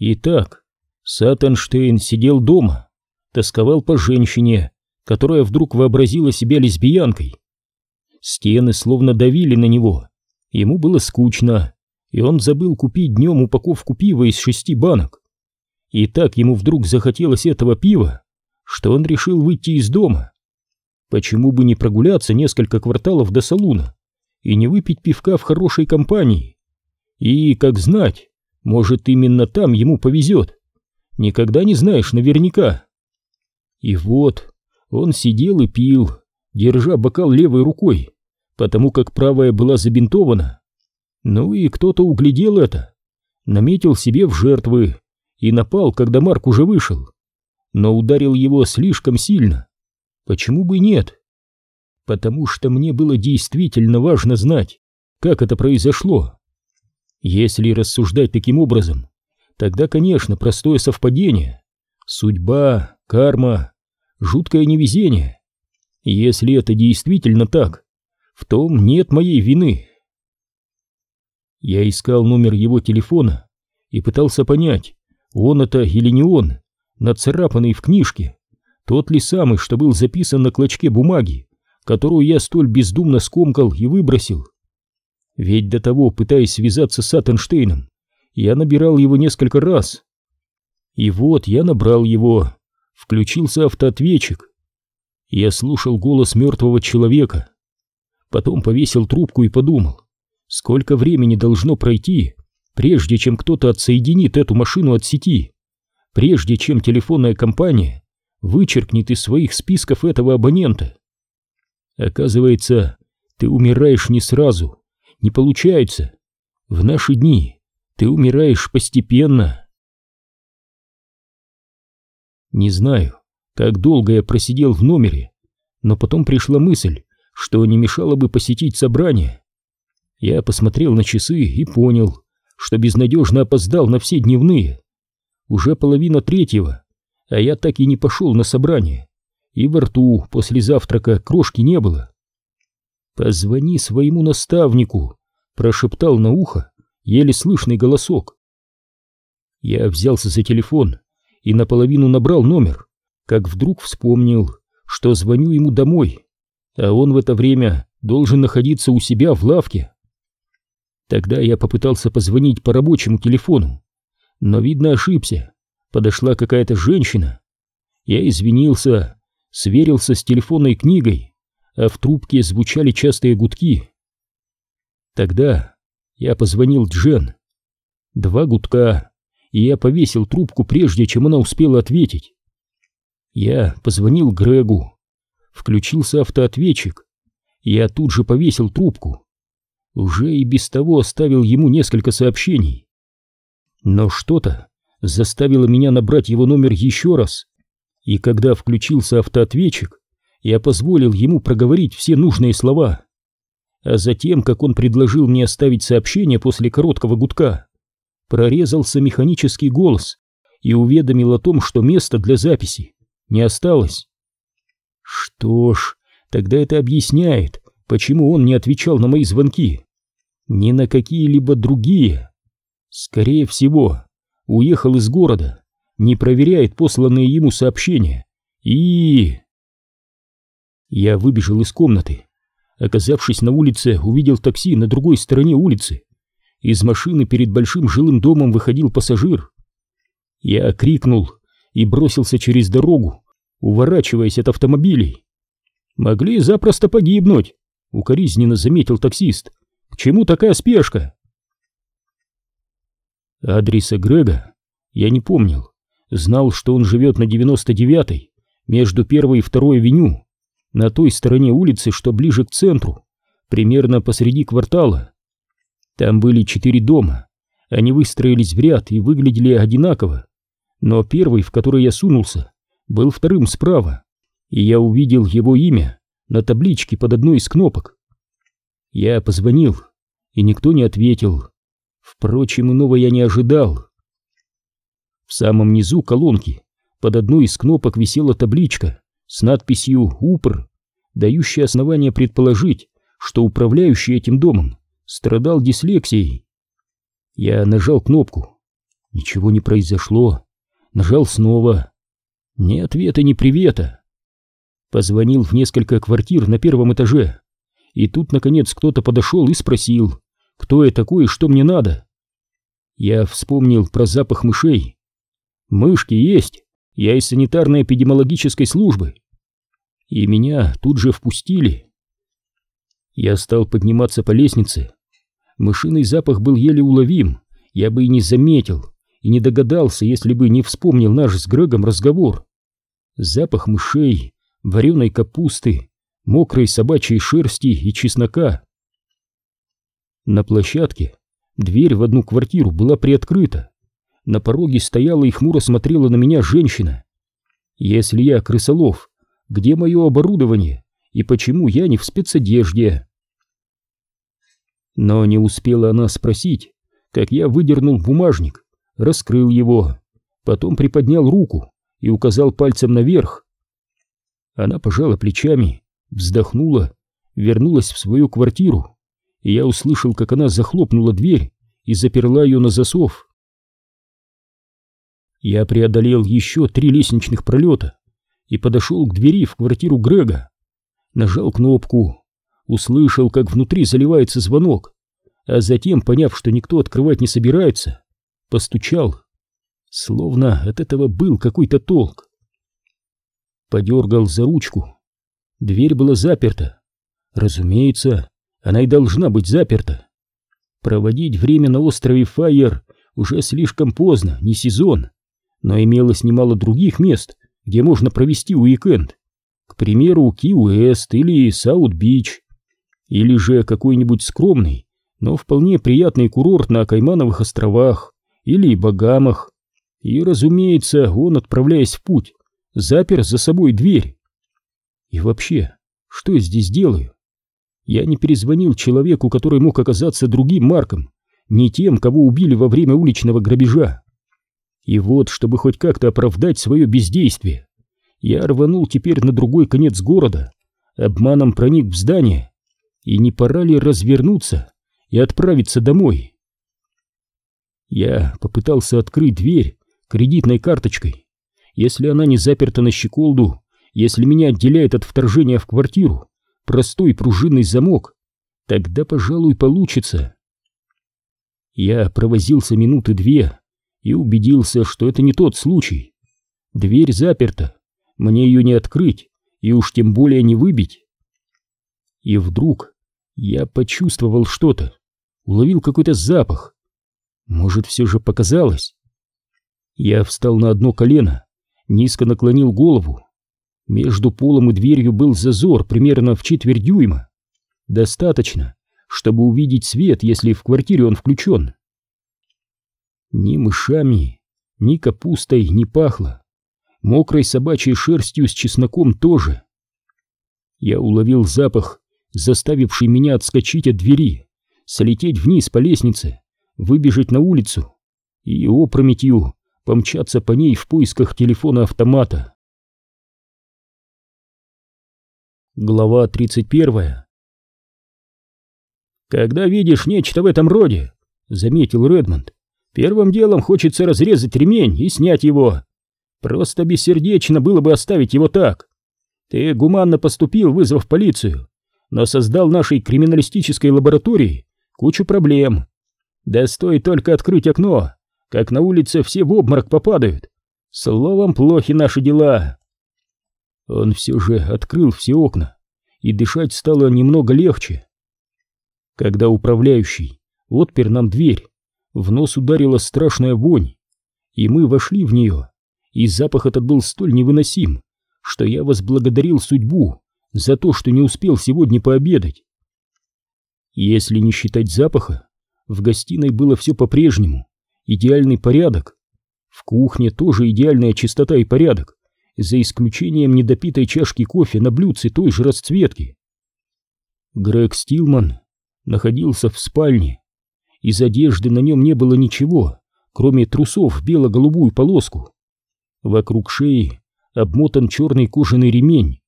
Итак, Саттенштейн сидел дома, тосковал по женщине, которая вдруг вообразила себя лесбиянкой. Стены словно давили на него, ему было скучно, и он забыл купить днем упаковку пива из шести банок. И так ему вдруг захотелось этого пива, что он решил выйти из дома. Почему бы не прогуляться несколько кварталов до салуна и не выпить пивка в хорошей компании? И, как знать, может именно там ему повезет. Никогда не знаешь наверняка. И вот он сидел и пил, держа бокал левой рукой, потому как правая была забинтована. Ну и кто-то углядел это, наметил себе в жертвы и напал, когда Марк уже вышел. Но ударил его слишком сильно. Почему бы нет? Потому что мне было действительно важно знать, как это произошло. Если рассуждать таким образом, тогда, конечно, простое совпадение. Судьба, карма, жуткое невезение. Если это действительно так, в том нет моей вины. Я искал номер его телефона и пытался понять, он это или не он, нацарапанный в книжке, тот ли самый, что был записан на клочке бумаги, которую я столь бездумно скомкал и выбросил. Ведь до того, пытаясь связаться с Аттенштейном, я набирал его несколько раз. И вот я набрал его, включился автоответчик. Я слушал голос мертвого человека. Потом повесил трубку и подумал, сколько времени должно пройти, прежде чем кто-то отсоединит эту машину от сети, прежде чем телефонная компания вычеркнет из своих списков этого абонента. Оказывается, ты умираешь не сразу, не получается. В наши дни ты умираешь постепенно. Не знаю, как долго я просидел в номере, но потом пришла мысль, что не мешало бы посетить собрание. Я посмотрел на часы и понял, что безнадежно опоздал на все дневные. Уже половина третьего, а я так и не пошел на собрание, и во рту после завтрака крошки не было. «Позвони своему наставнику», — прошептал на ухо еле слышный голосок. Я взялся за телефон и наполовину набрал номер, как вдруг вспомнил, что звоню ему домой, а он в это время должен находиться у себя в лавке. Тогда я попытался позвонить по рабочему телефону, но, видно, ошибся. Подошла какая-то женщина. Я извинился, сверился с телефонной книгой а в трубке звучали частые гудки. Тогда я позвонил Джен. Два гудка, и я повесил трубку, прежде чем она успела ответить. Я позвонил Грегу. Включился автоответчик. Я тут же повесил трубку. Уже и без того оставил ему несколько сообщений. Но что-то заставило меня набрать его номер еще раз. И когда включился автоответчик, я позволил ему проговорить все нужные слова. А затем, как он предложил мне оставить сообщение после короткого гудка, прорезался механический голос и уведомил о том, что места для записи не осталось. Что ж, тогда это объясняет, почему он не отвечал на мои звонки. Ни на какие-либо другие. Скорее всего, уехал из города, не проверяет посланные ему сообщения и... Я выбежал из комнаты. Оказавшись на улице, увидел такси на другой стороне улицы. Из машины перед большим жилым домом выходил пассажир. Я крикнул и бросился через дорогу, уворачиваясь от автомобилей. «Могли запросто погибнуть», — укоризненно заметил таксист. «К чему такая спешка?» Адреса Грега я не помнил. Знал, что он живет на 99-й, между первой и второй авеню на той стороне улицы, что ближе к центру, примерно посреди квартала. Там были четыре дома, они выстроились в ряд и выглядели одинаково, но первый, в который я сунулся, был вторым справа, и я увидел его имя на табличке под одной из кнопок. Я позвонил, и никто не ответил. Впрочем, иного я не ожидал. В самом низу колонки под одной из кнопок висела табличка с надписью «УПР», дающей основание предположить, что управляющий этим домом страдал дислексией. Я нажал кнопку. Ничего не произошло. Нажал снова. Ни ответа, ни привета. Позвонил в несколько квартир на первом этаже. И тут, наконец, кто-то подошел и спросил, кто я такой и что мне надо. Я вспомнил про запах мышей. Мышки есть, я из санитарной эпидемиологической службы. И меня тут же впустили. Я стал подниматься по лестнице. Мышиный запах был еле уловим, я бы и не заметил, и не догадался, если бы не вспомнил наш с Грегом разговор. Запах мышей, вареной капусты, мокрой собачьей шерсти и чеснока. На площадке дверь в одну квартиру была приоткрыта. На пороге стояла и хмуро смотрела на меня женщина. Если я крысолов, где мое оборудование и почему я не в спецодежде? Но не успела она спросить, как я выдернул бумажник, раскрыл его, потом приподнял руку и указал пальцем наверх. Она пожала плечами, вздохнула, вернулась в свою квартиру, и я услышал, как она захлопнула дверь и заперла ее на засов. Я преодолел еще три лестничных пролета и подошел к двери в квартиру Грега. Нажал кнопку, услышал, как внутри заливается звонок, а затем, поняв, что никто открывать не собирается, постучал. Словно от этого был какой-то толк подергал за ручку. Дверь была заперта. Разумеется, она и должна быть заперта. Проводить время на острове Файер уже слишком поздно, не сезон, но имелось немало других мест, где можно провести уикенд. К примеру, Ки-Уэст или Саут-Бич, или же какой-нибудь скромный, но вполне приятный курорт на Каймановых островах или Багамах. И, разумеется, он, отправляясь в путь, запер за собой дверь. И вообще, что я здесь делаю? Я не перезвонил человеку, который мог оказаться другим Марком, не тем, кого убили во время уличного грабежа. И вот, чтобы хоть как-то оправдать свое бездействие, я рванул теперь на другой конец города, обманом проник в здание, и не пора ли развернуться и отправиться домой? Я попытался открыть дверь кредитной карточкой, если она не заперта на щеколду, если меня отделяет от вторжения в квартиру простой пружинный замок, тогда, пожалуй, получится. Я провозился минуты две и убедился, что это не тот случай. Дверь заперта, мне ее не открыть и уж тем более не выбить. И вдруг я почувствовал что-то, уловил какой-то запах. Может, все же показалось? Я встал на одно колено низко наклонил голову. Между полом и дверью был зазор примерно в четверть дюйма. Достаточно, чтобы увидеть свет, если в квартире он включен. Ни мышами, ни капустой не пахло. Мокрой собачьей шерстью с чесноком тоже. Я уловил запах, заставивший меня отскочить от двери, слететь вниз по лестнице, выбежать на улицу и опрометью помчаться по ней в поисках телефона-автомата. Глава 31 «Когда видишь нечто в этом роде», — заметил Редмонд, — «первым делом хочется разрезать ремень и снять его. Просто бессердечно было бы оставить его так. Ты гуманно поступил, вызвав полицию, но создал нашей криминалистической лаборатории кучу проблем. Да стоит только открыть окно, как на улице все в обморок попадают. Словом, плохи наши дела. Он все же открыл все окна, и дышать стало немного легче. Когда управляющий отпер нам дверь, в нос ударила страшная вонь, и мы вошли в нее, и запах этот был столь невыносим, что я возблагодарил судьбу за то, что не успел сегодня пообедать. Если не считать запаха, в гостиной было все по-прежнему, идеальный порядок. В кухне тоже идеальная чистота и порядок, за исключением недопитой чашки кофе на блюдце той же расцветки. Грег Стилман находился в спальне. Из одежды на нем не было ничего, кроме трусов бело-голубую полоску. Вокруг шеи обмотан черный кожаный ремень.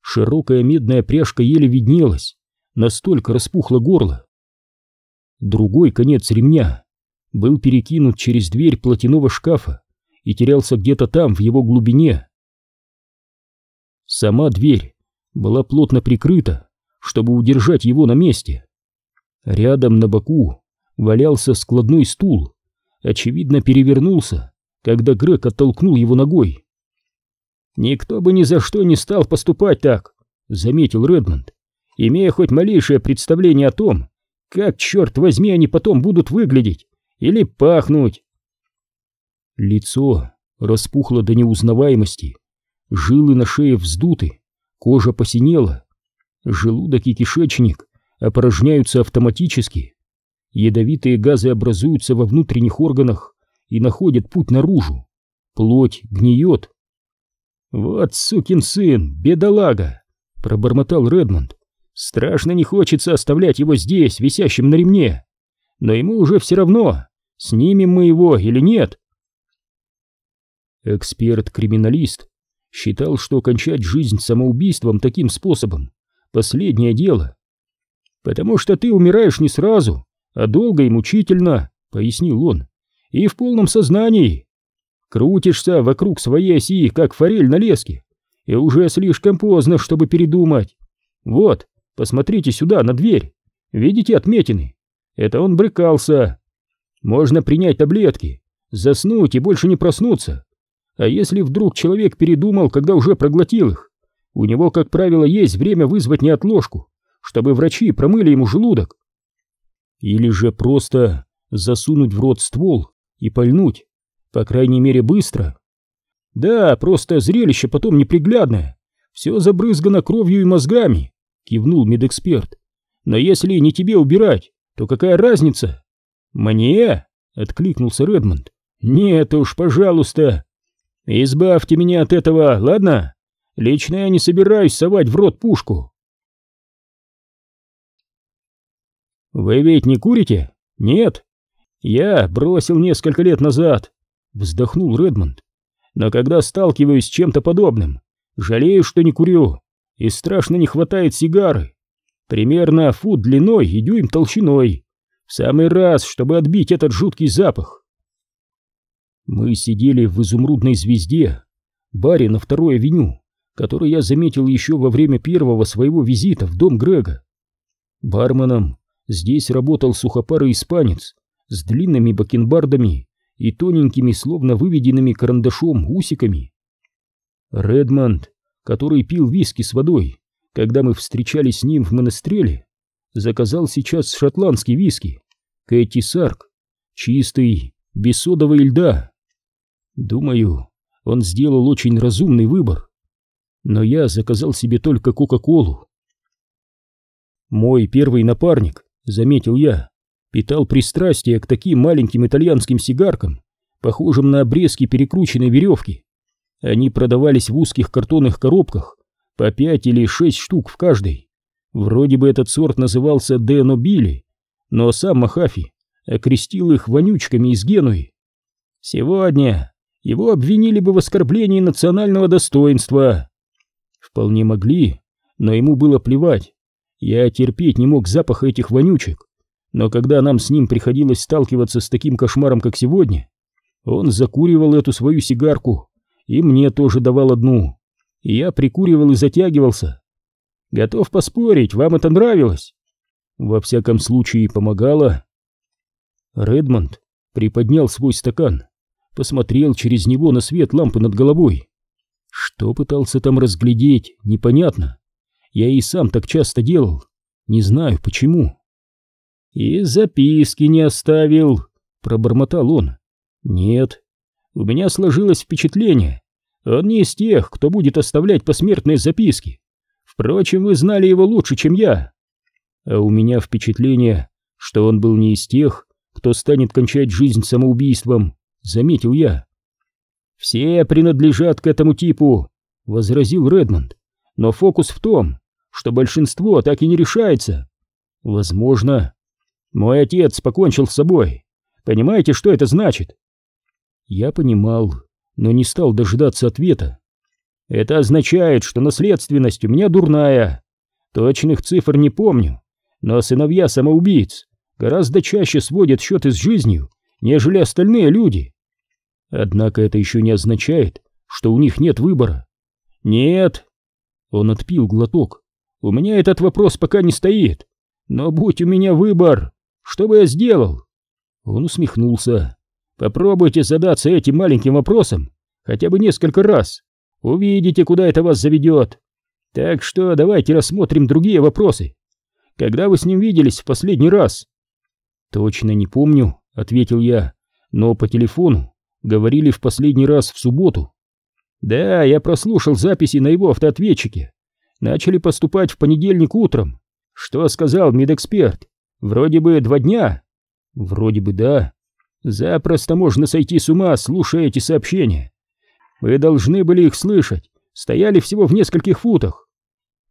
Широкая медная пряжка еле виднелась, настолько распухло горло. Другой конец ремня был перекинут через дверь платяного шкафа и терялся где-то там, в его глубине. Сама дверь была плотно прикрыта, чтобы удержать его на месте. Рядом на боку валялся складной стул, очевидно перевернулся, когда Грег оттолкнул его ногой. «Никто бы ни за что не стал поступать так», — заметил Редмонд, имея хоть малейшее представление о том, как, черт возьми, они потом будут выглядеть или пахнуть. Лицо распухло до неузнаваемости, жилы на шее вздуты, кожа посинела, желудок и кишечник опорожняются автоматически, ядовитые газы образуются во внутренних органах и находят путь наружу, плоть гниет. «Вот сукин сын, бедолага!» — пробормотал Редмонд. «Страшно не хочется оставлять его здесь, висящим на ремне, но ему уже все равно, снимем мы его или нет». Эксперт-криминалист считал, что кончать жизнь самоубийством таким способом — последнее дело. «Потому что ты умираешь не сразу, долго и мучительно», — пояснил он, — «и в полном сознании. Крутишься вокруг своей оси, как форель на леске, и уже слишком поздно, чтобы передумать. Вот, посмотрите сюда, на дверь. Видите отметины? Это он брыкался. Можно принять таблетки, заснуть и больше не проснуться. А если вдруг человек передумал, когда уже проглотил их, у него, как правило, есть время вызвать неотложку, чтобы врачи промыли ему желудок. Или же просто засунуть в рот ствол и пальнуть, по крайней мере быстро. Да, просто зрелище потом неприглядное, все забрызгано кровью и мозгами, кивнул медэксперт. Но если не тебе убирать, то какая разница? Мне? Откликнулся Редмонд. Нет уж, пожалуйста, Избавьте меня от этого, ладно? Лично я не собираюсь совать в рот пушку. Вы ведь не курите? Нет. Я бросил несколько лет назад, вздохнул Редмонд. Но когда сталкиваюсь с чем-то подобным, жалею, что не курю, и страшно не хватает сигары. Примерно фут длиной и дюйм толщиной. В самый раз, чтобы отбить этот жуткий запах. Мы сидели в изумрудной звезде, баре на второй авеню, который я заметил еще во время первого своего визита в дом Грега. Барменом здесь работал сухопарый испанец с длинными бакенбардами и тоненькими, словно выведенными карандашом, усиками. Редмонд, который пил виски с водой, когда мы встречались с ним в монастыре, заказал сейчас шотландский виски, Кэти Сарк, чистый, без содового льда. Думаю, он сделал очень разумный выбор. Но я заказал себе только Кока-Колу. Мой первый напарник, заметил я, питал пристрастие к таким маленьким итальянским сигаркам, похожим на обрезки перекрученной веревки. Они продавались в узких картонных коробках, по пять или шесть штук в каждой. Вроде бы этот сорт назывался Де Нобили, но сам Махафи окрестил их вонючками из Генуи. Сегодня его обвинили бы в оскорблении национального достоинства. Вполне могли, но ему было плевать. Я терпеть не мог запаха этих вонючек. Но когда нам с ним приходилось сталкиваться с таким кошмаром, как сегодня, он закуривал эту свою сигарку, и мне тоже давал одну. И я прикуривал и затягивался. Готов поспорить, вам это нравилось? Во всяком случае, помогало. Редмонд приподнял свой стакан посмотрел через него на свет лампы над головой. Что пытался там разглядеть, непонятно. Я и сам так часто делал, не знаю почему. «И записки не оставил», — пробормотал он. «Нет, у меня сложилось впечатление. Он не из тех, кто будет оставлять посмертные записки. Впрочем, вы знали его лучше, чем я. А у меня впечатление, что он был не из тех, кто станет кончать жизнь самоубийством заметил я. «Все принадлежат к этому типу», — возразил Редмонд. «Но фокус в том, что большинство так и не решается. Возможно. Мой отец покончил с собой. Понимаете, что это значит?» Я понимал, но не стал дожидаться ответа. «Это означает, что наследственность у меня дурная. Точных цифр не помню, но сыновья самоубийц гораздо чаще сводят счеты с жизнью, нежели остальные люди. Однако это еще не означает, что у них нет выбора. Нет. Он отпил глоток. У меня этот вопрос пока не стоит. Но будь у меня выбор, что бы я сделал? Он усмехнулся. Попробуйте задаться этим маленьким вопросом хотя бы несколько раз. Увидите, куда это вас заведет. Так что давайте рассмотрим другие вопросы. Когда вы с ним виделись в последний раз? Точно не помню, ответил я, но по телефону говорили в последний раз в субботу. Да, я прослушал записи на его автоответчике. Начали поступать в понедельник утром. Что сказал медэксперт? Вроде бы два дня. Вроде бы да. Запросто можно сойти с ума, слушая эти сообщения. Вы должны были их слышать. Стояли всего в нескольких футах.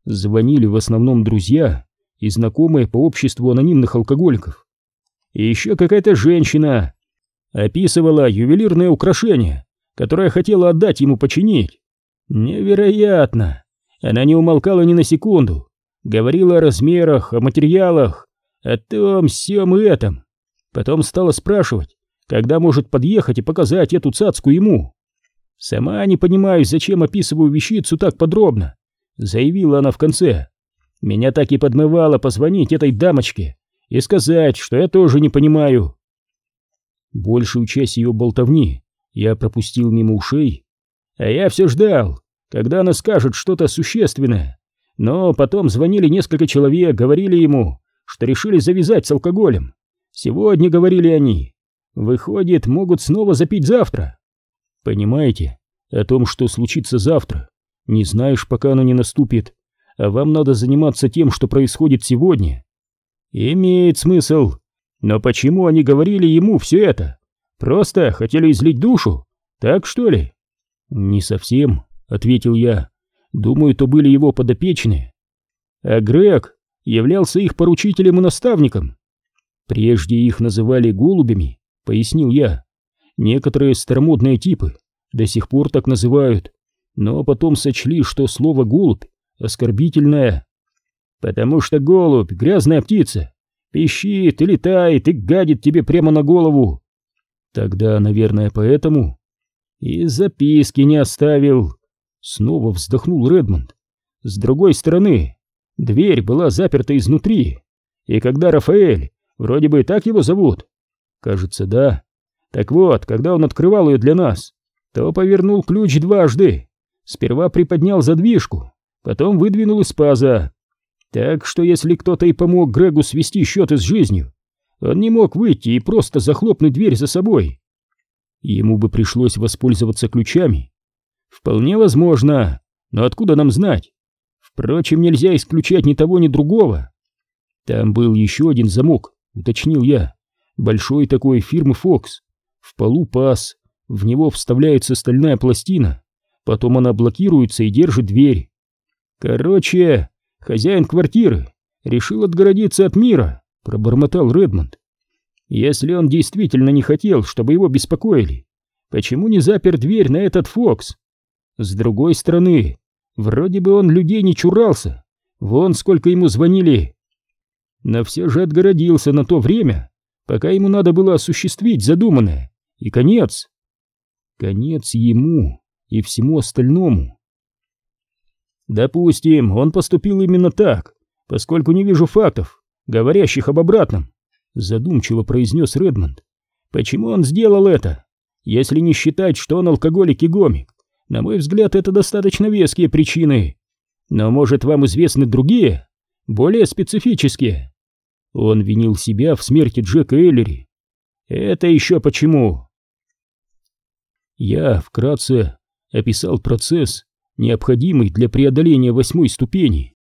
Звонили в основном друзья и знакомые по обществу анонимных алкоголиков. И еще какая-то женщина описывала ювелирное украшение, которое хотела отдать ему починить. Невероятно! Она не умолкала ни на секунду. Говорила о размерах, о материалах, о том, всем и этом. Потом стала спрашивать, когда может подъехать и показать эту цацку ему. «Сама не понимаю, зачем описываю вещицу так подробно», — заявила она в конце. «Меня так и подмывало позвонить этой дамочке и сказать, что я тоже не понимаю». Большую часть ее болтовни я пропустил мимо ушей, а я все ждал, когда она скажет что-то существенное. Но потом звонили несколько человек, говорили ему, что решили завязать с алкоголем. Сегодня, говорили они, выходит, могут снова запить завтра. Понимаете, о том, что случится завтра, не знаешь, пока оно не наступит, а вам надо заниматься тем, что происходит сегодня. Имеет смысл. Но почему они говорили ему все это? Просто хотели излить душу? Так что ли? Не совсем, ответил я. Думаю, то были его подопечные. А Грег являлся их поручителем и наставником. Прежде их называли голубями, пояснил я. Некоторые старомодные типы до сих пор так называют, но потом сочли, что слово «голубь» оскорбительное. Потому что голубь — грязная птица, пищит и летает и гадит тебе прямо на голову. Тогда, наверное, поэтому. И записки не оставил. Снова вздохнул Редмонд. С другой стороны, дверь была заперта изнутри, и когда Рафаэль, вроде бы так его зовут, кажется, да, так вот, когда он открывал ее для нас, то повернул ключ дважды. Сперва приподнял задвижку, потом выдвинул из паза. Так что если кто-то и помог Грегу свести счеты с жизнью, он не мог выйти и просто захлопнуть дверь за собой. Ему бы пришлось воспользоваться ключами. Вполне возможно, но откуда нам знать? Впрочем, нельзя исключать ни того, ни другого. Там был еще один замок, уточнил я. Большой такой фирмы Fox в полу паз, в него вставляется стальная пластина, потом она блокируется и держит дверь. Короче, хозяин квартиры решил отгородиться от мира, пробормотал Редмонд. Если он действительно не хотел, чтобы его беспокоили, почему не запер дверь на этот Фокс? С другой стороны, вроде бы он людей не чурался, вон сколько ему звонили. Но все же отгородился на то время, пока ему надо было осуществить задуманное. И конец. Конец ему и всему остальному. Допустим, он поступил именно так, поскольку не вижу фактов, говорящих об обратном, задумчиво произнес Редмонд. Почему он сделал это? Если не считать, что он алкоголик и гомик, на мой взгляд, это достаточно веские причины. Но, может, вам известны другие, более специфические? Он винил себя в смерти Джека Эллери. Это еще почему? Я вкратце описал процесс, необходимый для преодоления восьмой ступени.